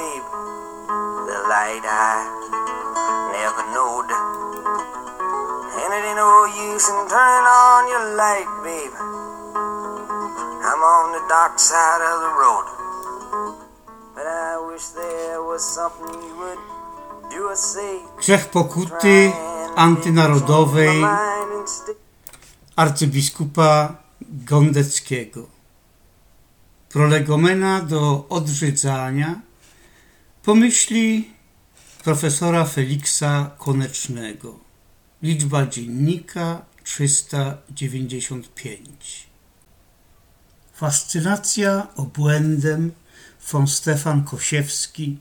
babe. The light I never knowed. And it ain't no use in turning on your light, babe. I'm on the dark side of the road. But I wish there was something you would do or say. Grzech pokuty antynarodowej arcybiskupa Gondeckiego. Prolegomena do odrzydzania pomyśli profesora Feliksa Konecznego. Liczba dziennika 395. Fascynacja obłędem von Stefan Kosiewski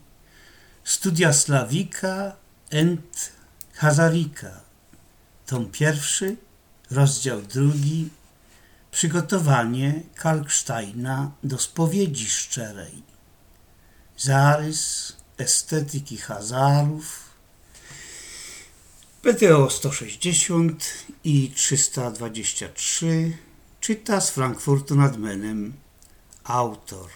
Studia Slawika and Hazarika Tom pierwszy, rozdział drugi Przygotowanie Kalksteina do spowiedzi szczerej Zarys estetyki Hazarów PTO 160 i 323 czyta z Frankfurtu nad Menem autor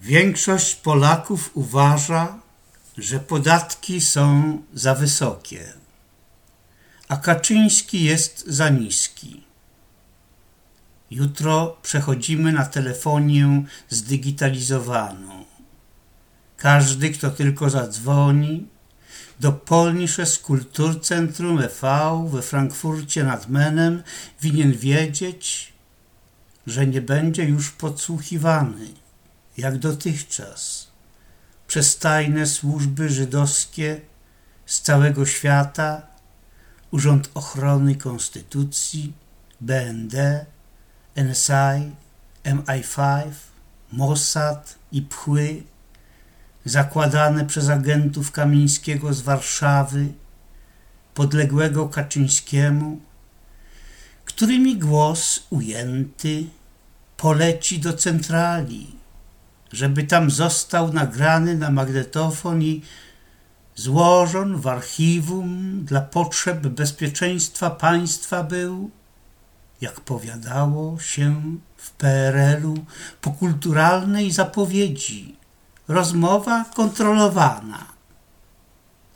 Większość Polaków uważa, że podatki są za wysokie, a Kaczyński jest za niski. Jutro przechodzimy na telefonię zdigitalizowaną. Każdy, kto tylko zadzwoni do Polnisches Kulturzentrum e.V. we Frankfurcie nad Menem, winien wiedzieć, że nie będzie już podsłuchiwany, jak dotychczas, przez tajne służby żydowskie z całego świata, Urząd Ochrony Konstytucji, BND, NSI, MI5, Mossad i Pchły, zakładane przez agentów Kamińskiego z Warszawy, podległego Kaczyńskiemu, którymi głos ujęty poleci do centrali, żeby tam został nagrany na magnetofon i złożon w archiwum dla potrzeb bezpieczeństwa państwa był, jak powiadało się w PRL-u, po kulturalnej zapowiedzi, rozmowa kontrolowana.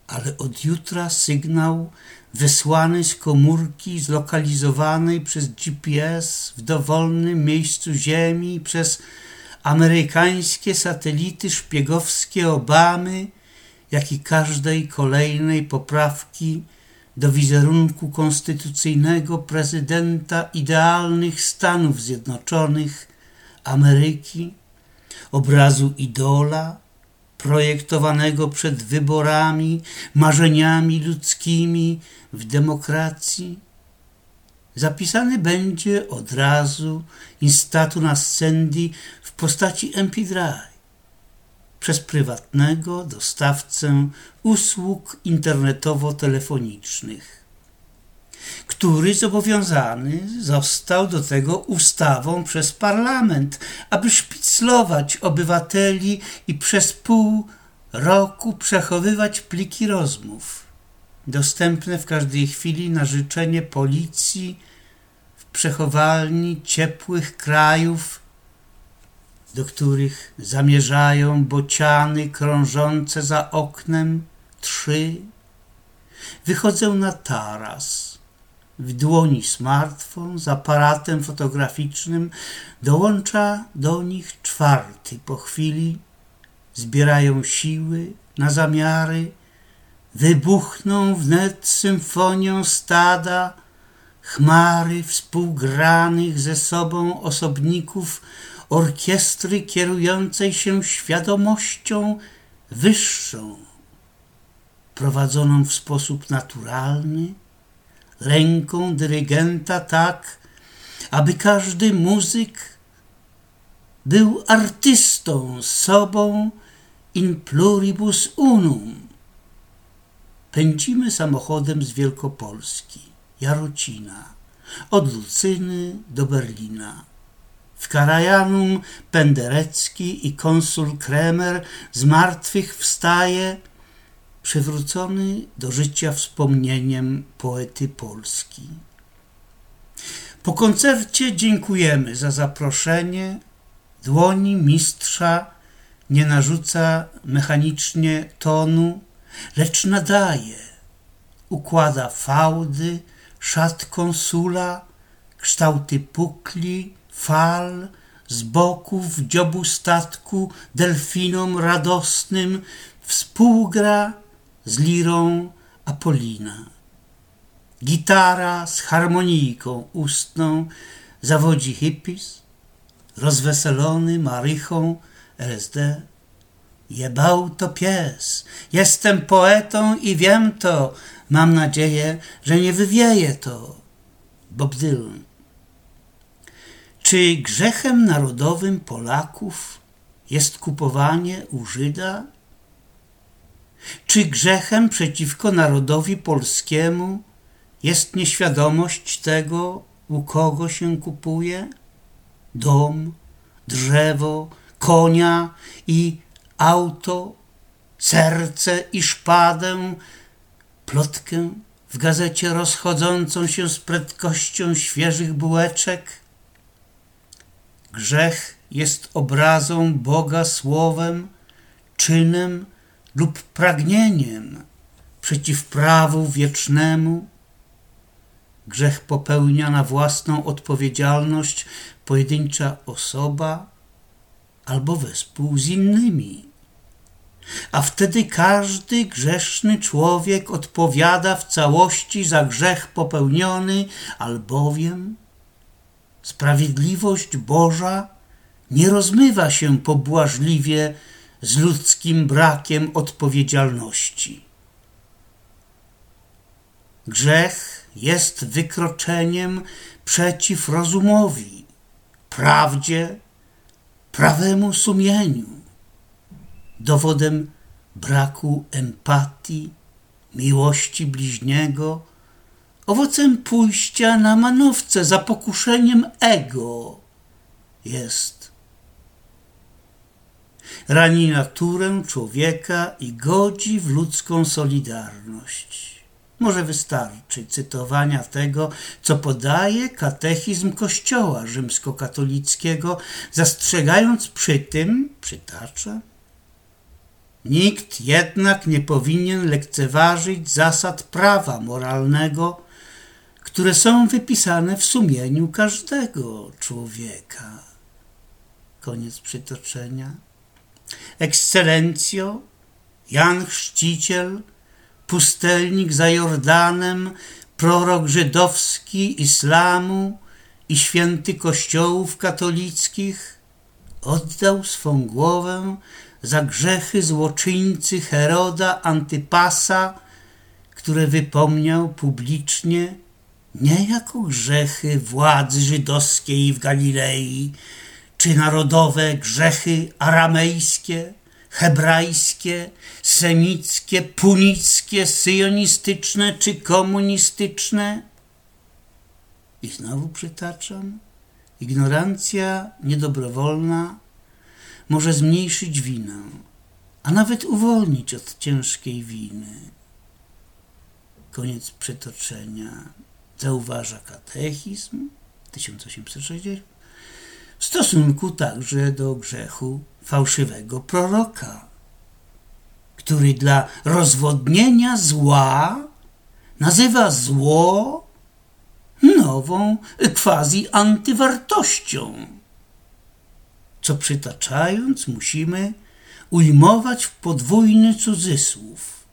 Ale od jutra sygnał wysłany z komórki zlokalizowanej przez GPS w dowolnym miejscu Ziemi przez amerykańskie satelity szpiegowskie Obamy, jak i każdej kolejnej poprawki do wizerunku konstytucyjnego prezydenta idealnych Stanów Zjednoczonych Ameryki, obrazu idola, projektowanego przed wyborami, marzeniami ludzkimi w demokracji, zapisany będzie od razu instatu nascendi w postaci MP3 przez prywatnego dostawcę usług internetowo-telefonicznych, który zobowiązany został do tego ustawą przez parlament, aby szpiclować obywateli i przez pół roku przechowywać pliki rozmów, dostępne w każdej chwili na życzenie policji w przechowalni ciepłych krajów do których zamierzają bociany krążące za oknem trzy. Wychodzę na taras. W dłoni smartfon z aparatem fotograficznym dołącza do nich czwarty. Po chwili zbierają siły na zamiary, wybuchną wnet symfonią stada, chmary współgranych ze sobą osobników orkiestry kierującej się świadomością wyższą, prowadzoną w sposób naturalny, ręką dyrygenta tak, aby każdy muzyk był artystą sobą in pluribus unum. Pędzimy samochodem z Wielkopolski, Jarocina, od Lucyny do Berlina. W Karajanum Penderecki i konsul Kremer z martwych wstaje, przywrócony do życia wspomnieniem poety Polski. Po koncercie dziękujemy za zaproszenie dłoni mistrza nie narzuca mechanicznie tonu, lecz nadaje, układa fałdy, szat konsula, kształty pukli, fal, z boków dziobu statku delfinom radosnym współgra z lirą Apolina. Gitara z harmonijką ustną zawodzi hippies, rozweselony marychą LSD. Jebał to pies. Jestem poetą i wiem to. Mam nadzieję, że nie wywieje to. Bob Dylan. Czy grzechem narodowym Polaków jest kupowanie u Żyda? Czy grzechem przeciwko narodowi polskiemu jest nieświadomość tego, u kogo się kupuje? Dom, drzewo, konia i auto, serce i szpadę, plotkę w gazecie rozchodzącą się z prędkością świeżych bułeczek. Grzech jest obrazą Boga słowem, czynem lub pragnieniem przeciw prawu wiecznemu. Grzech popełnia na własną odpowiedzialność pojedyncza osoba albo wespół z innymi. A wtedy każdy grzeszny człowiek odpowiada w całości za grzech popełniony, albowiem sprawiedliwość Boża nie rozmywa się pobłażliwie z ludzkim brakiem odpowiedzialności. Grzech jest wykroczeniem przeciw rozumowi, prawdzie, prawemu sumieniu, dowodem braku empatii, miłości bliźniego, owocem pójścia na manowce za pokuszeniem ego jest. Rani naturę człowieka i godzi w ludzką solidarność. Może wystarczy cytowania tego, co podaje katechizm Kościoła rzymskokatolickiego, zastrzegając przy tym, przytaczę, Nikt jednak nie powinien lekceważyć zasad prawa moralnego, które są wypisane w sumieniu każdego człowieka. Koniec przytoczenia. Ekscelencjo, Jan Chrzciciel, pustelnik za Jordanem, prorok żydowski islamu i święty kościołów katolickich, oddał swą głowę za grzechy złoczyńcy Heroda Antypasa, które wypomniał publicznie nie jako grzechy władzy żydowskiej w Galilei, czy narodowe grzechy aramejskie, hebrajskie, semickie, punickie, syjonistyczne czy komunistyczne. I znowu przytaczam, ignorancja niedobrowolna może zmniejszyć winę, a nawet uwolnić od ciężkiej winy. Koniec przytoczenia. Zauważa katechizm 1860 w stosunku także do grzechu fałszywego proroka, który dla rozwodnienia zła nazywa zło nową quasi antywartością co przytaczając musimy ujmować w podwójny cudzysłów,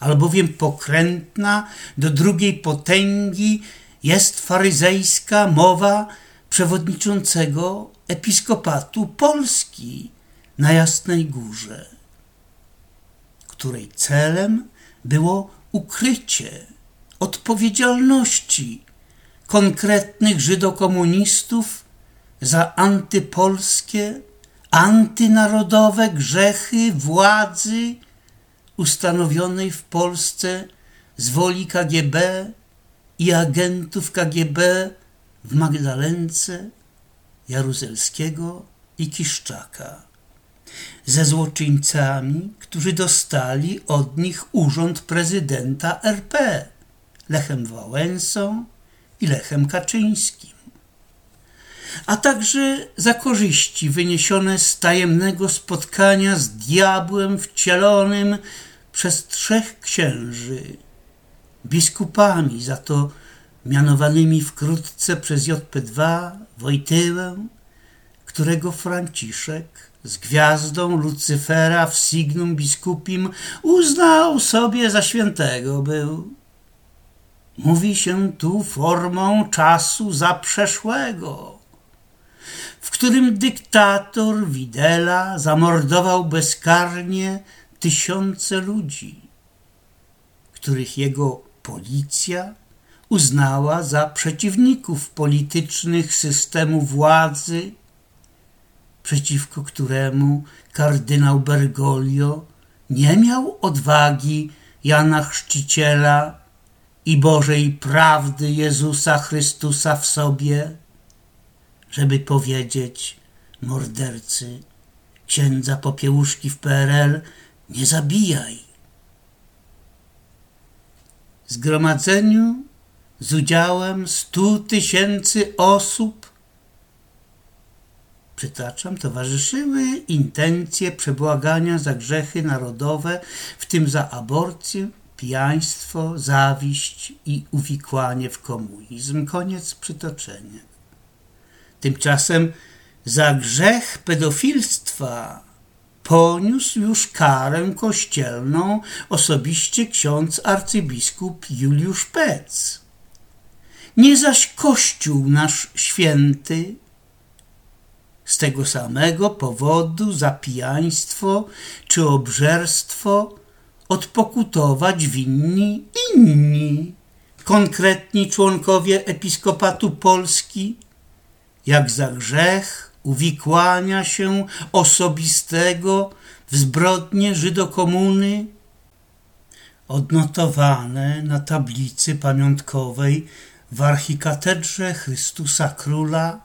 albowiem pokrętna do drugiej potęgi jest faryzejska mowa przewodniczącego episkopatu Polski na Jasnej Górze, której celem było ukrycie odpowiedzialności konkretnych żydokomunistów za antypolskie, antynarodowe grzechy władzy ustanowionej w Polsce z woli KGB i agentów KGB w Magdalence, Jaruzelskiego i Kiszczaka. Ze złoczyńcami, którzy dostali od nich urząd prezydenta RP, Lechem Wałęsą i Lechem Kaczyńskim a także za korzyści wyniesione z tajemnego spotkania z diabłem wcielonym przez trzech księży, biskupami za to mianowanymi wkrótce przez JP2 Wojtyłę, którego Franciszek z gwiazdą Lucyfera w signum biskupim uznał sobie za świętego był. Mówi się tu formą czasu zaprzeszłego, w którym dyktator Widela zamordował bezkarnie tysiące ludzi, których jego policja uznała za przeciwników politycznych systemu władzy, przeciwko któremu kardynał Bergoglio nie miał odwagi Jana Chrzciciela i Bożej prawdy Jezusa Chrystusa w sobie, żeby powiedzieć mordercy księdza Popiełuszki w PRL nie zabijaj. Zgromadzeniu z udziałem stu tysięcy osób przytaczam, towarzyszyły intencje przebłagania za grzechy narodowe, w tym za aborcję, pijaństwo, zawiść i uwikłanie w komunizm. Koniec przytoczenia. Tymczasem za grzech pedofilstwa poniósł już karę kościelną osobiście ksiądz arcybiskup Juliusz Pec. Nie zaś Kościół nasz święty z tego samego powodu za pijaństwo czy obżerstwo odpokutować winni inni, konkretni członkowie Episkopatu Polski, jak za grzech uwikłania się osobistego w zbrodnie Żydokomuny, odnotowane na tablicy pamiątkowej w archikatedrze Chrystusa Króla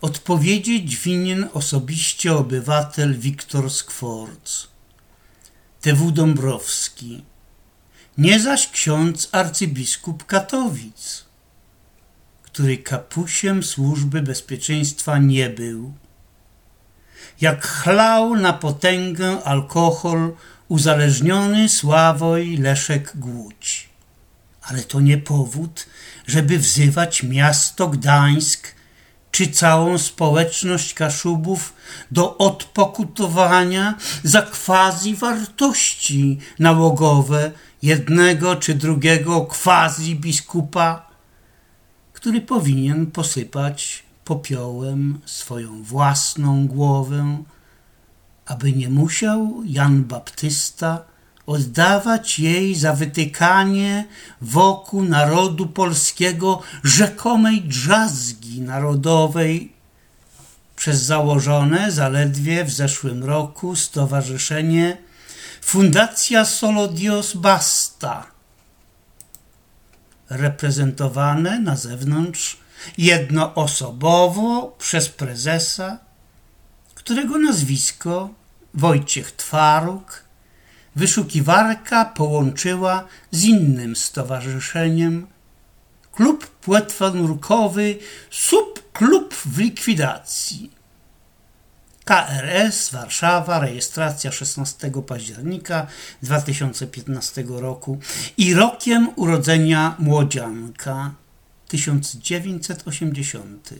odpowiedzieć winien osobiście obywatel Wiktor Skworc, TW Dąbrowski, nie zaś ksiądz arcybiskup Katowic, który kapusiem służby bezpieczeństwa nie był. Jak chlał na potęgę alkohol uzależniony Sławoj Leszek Głódź. Ale to nie powód, żeby wzywać miasto Gdańsk czy całą społeczność Kaszubów do odpokutowania za quasi wartości nałogowe jednego czy drugiego quasi biskupa, który powinien posypać popiołem swoją własną głowę, aby nie musiał Jan Baptysta oddawać jej za wytykanie wokół narodu polskiego rzekomej drzazgi narodowej przez założone zaledwie w zeszłym roku stowarzyszenie Fundacja Solo Dios Basta, reprezentowane na zewnątrz jednoosobowo przez prezesa, którego nazwisko Wojciech Twaruk wyszukiwarka połączyła z innym stowarzyszeniem klub płetwonurkowy Subklub w likwidacji. KRS Warszawa, rejestracja 16 października 2015 roku i rokiem urodzenia młodzianka 1980.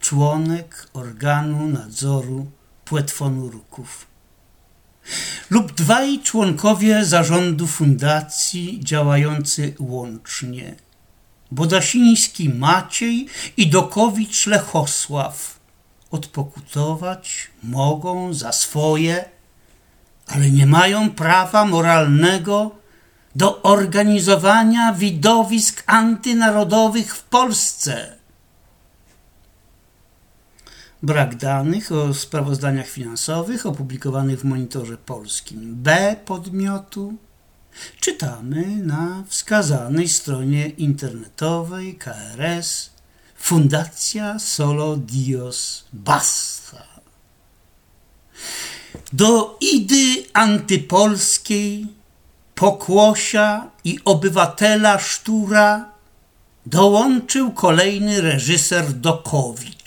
Członek organu nadzoru płetwonurków lub dwaj członkowie zarządu fundacji działający łącznie. Bodasiński Maciej i Dokowicz Lechosław odpokutować mogą za swoje, ale nie mają prawa moralnego do organizowania widowisk antynarodowych w Polsce. Brak danych o sprawozdaniach finansowych opublikowanych w monitorze polskim B podmiotu czytamy na wskazanej stronie internetowej KRS Fundacja Solo Dios Basta. Do idy antypolskiej, pokłosia i obywatela sztura dołączył kolejny reżyser Dokowicz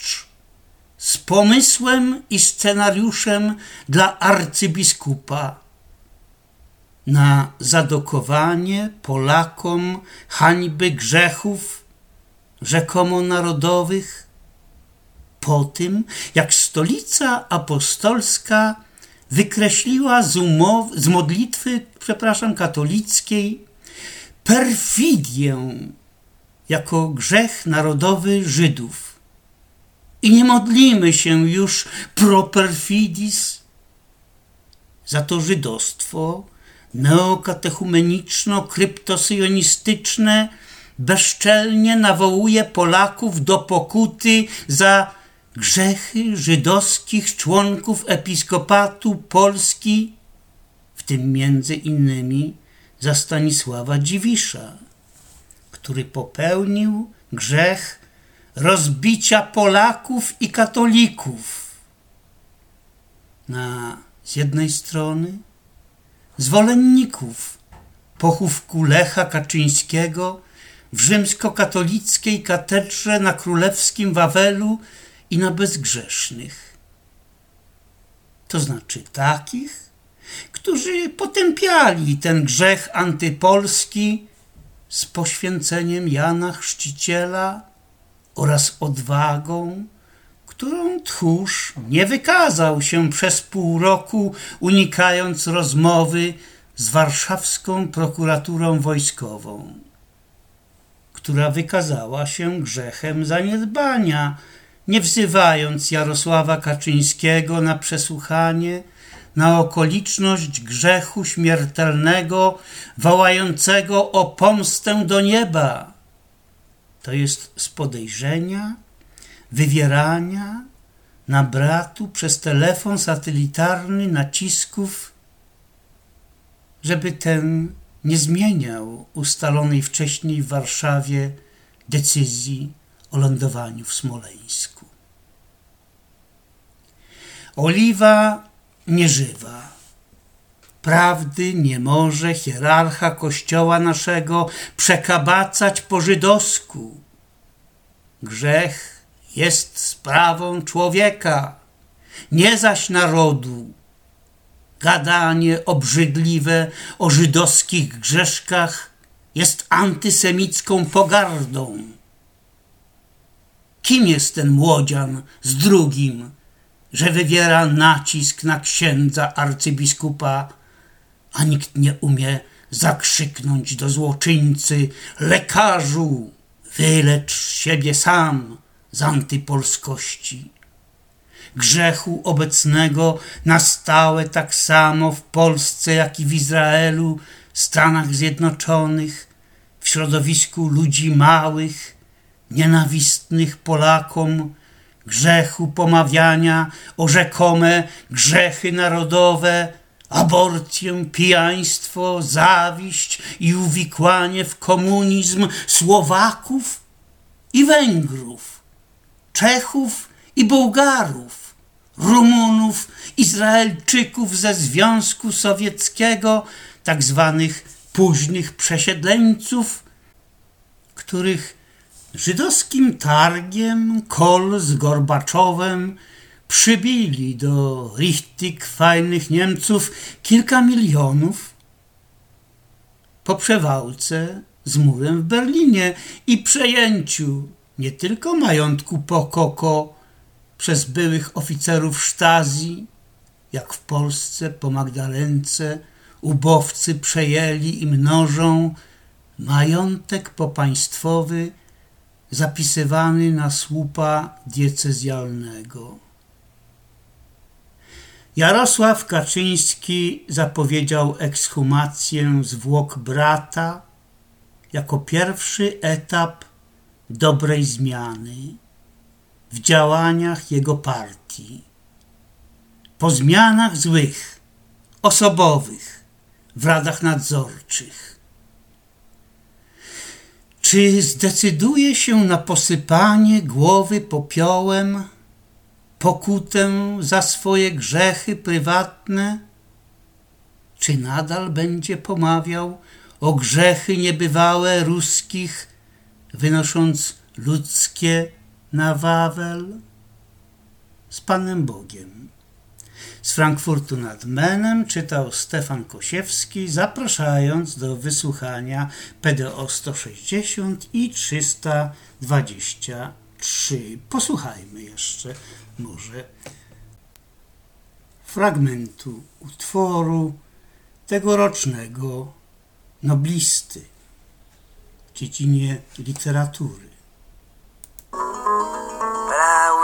z pomysłem i scenariuszem dla arcybiskupa na zadokowanie Polakom hańby grzechów rzekomo narodowych po tym, jak stolica apostolska wykreśliła z, z modlitwy, przepraszam, katolickiej perfidię jako grzech narodowy Żydów. I nie modlimy się już pro perfidis. Za to żydostwo neokatechumeniczno-kryptosyjonistyczne bezczelnie nawołuje Polaków do pokuty za grzechy żydowskich członków episkopatu Polski, w tym między innymi za Stanisława Dziwisza, który popełnił grzech rozbicia Polaków i katolików. Na z jednej strony zwolenników pochówku Lecha Kaczyńskiego w rzymskokatolickiej katedrze na królewskim Wawelu i na bezgrzesznych. To znaczy takich, którzy potępiali ten grzech antypolski z poświęceniem Jana Chrzciciela oraz odwagą, którą tchórz nie wykazał się przez pół roku, unikając rozmowy z warszawską prokuraturą wojskową, która wykazała się grzechem zaniedbania, nie wzywając Jarosława Kaczyńskiego na przesłuchanie na okoliczność grzechu śmiertelnego, wołającego o pomstę do nieba. To jest z podejrzenia, wywierania na bratu przez telefon satelitarny nacisków, żeby ten nie zmieniał ustalonej wcześniej w Warszawie decyzji o lądowaniu w Smoleńsku. Oliwa nieżywa. Prawdy nie może hierarcha kościoła naszego przekabacać po żydowsku. Grzech jest sprawą człowieka, nie zaś narodu. Gadanie obrzydliwe o żydowskich grzeszkach jest antysemicką pogardą. Kim jest ten młodzian z drugim, że wywiera nacisk na księdza arcybiskupa, a nikt nie umie zakrzyknąć do złoczyńcy: Lekarzu, wylecz siebie sam z antypolskości. Grzechu obecnego na stałe tak samo w Polsce, jak i w Izraelu, Stanach Zjednoczonych, w środowisku ludzi małych, nienawistnych Polakom, grzechu pomawiania o rzekome grzechy narodowe, aborcję, pijaństwo, zawiść i uwikłanie w komunizm Słowaków i Węgrów, Czechów i Bułgarów, Rumunów, Izraelczyków ze Związku Sowieckiego, tak zwanych późnych przesiedleńców, których żydowskim targiem Kol z Gorbaczowem przybili do richtig fajnych Niemców kilka milionów po przewałce z murem w Berlinie i przejęciu nie tylko majątku Pokoko przez byłych oficerów Stazji, jak w Polsce po Magdalence ubowcy przejęli i mnożą majątek popaństwowy zapisywany na słupa diecezjalnego. Jarosław Kaczyński zapowiedział ekshumację zwłok brata jako pierwszy etap dobrej zmiany w działaniach jego partii. Po zmianach złych, osobowych, w radach nadzorczych. Czy zdecyduje się na posypanie głowy popiołem, pokutę za swoje grzechy prywatne? Czy nadal będzie pomawiał o grzechy niebywałe ruskich wynosząc ludzkie na Wawel z Panem Bogiem. Z Frankfurtu nad Menem czytał Stefan Kosiewski, zapraszając do wysłuchania PDO 160 i 323. Posłuchajmy jeszcze może fragmentu utworu tegorocznego noblisty w dziedzinie literatury.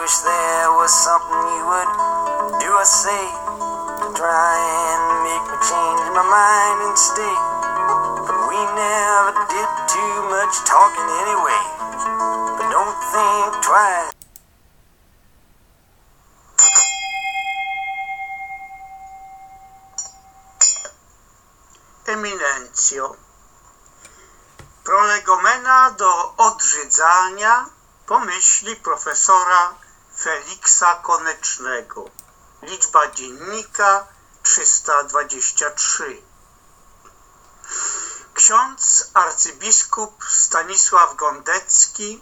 Wish there was something you would do or say to try and make me change my mind and stay. But we never did too much talking anyway. But don't think twice. Eminencjo. Prolegomena do odrzydzania pomyśli profesora Feliksa Konecznego. Liczba dziennika 323. Ksiądz arcybiskup Stanisław Gondecki,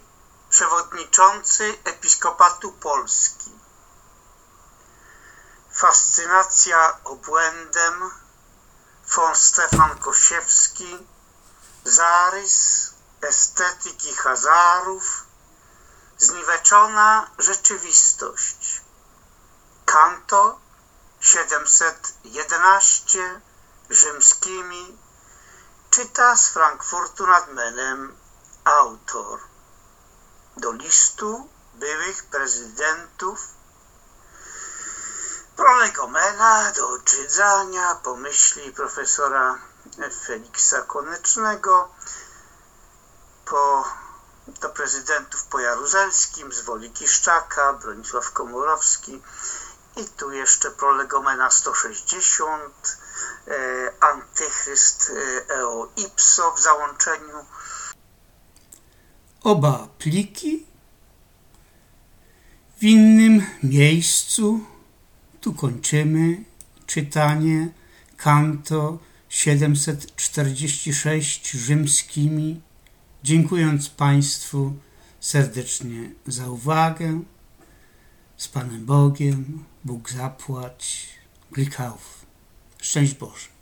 przewodniczący Episkopatu Polski. Fascynacja obłędem von Stefan Kosiewski, zarys estetyki Hazarów, zniweczona rzeczywistość. Kanto 711 rzymskimi czyta z Frankfurtu nad Menem autor. Do listu byłych prezydentów prolegomena do odczydzania pomyśli profesora Feliksa Konecznego po, prezydentów po Jaruzelskim, z Woli Kiszczaka, Bronisław Komorowski i tu jeszcze prolegomena 160, e, Antychryst e, Eo Ipso w załączeniu. Oba pliki w innym miejscu. Tu kończymy czytanie kanto 746 rzymskimi, dziękując Państwu serdecznie za uwagę. Z Panem Bogiem, Bóg zapłać, Glikauf. Szczęść Boże.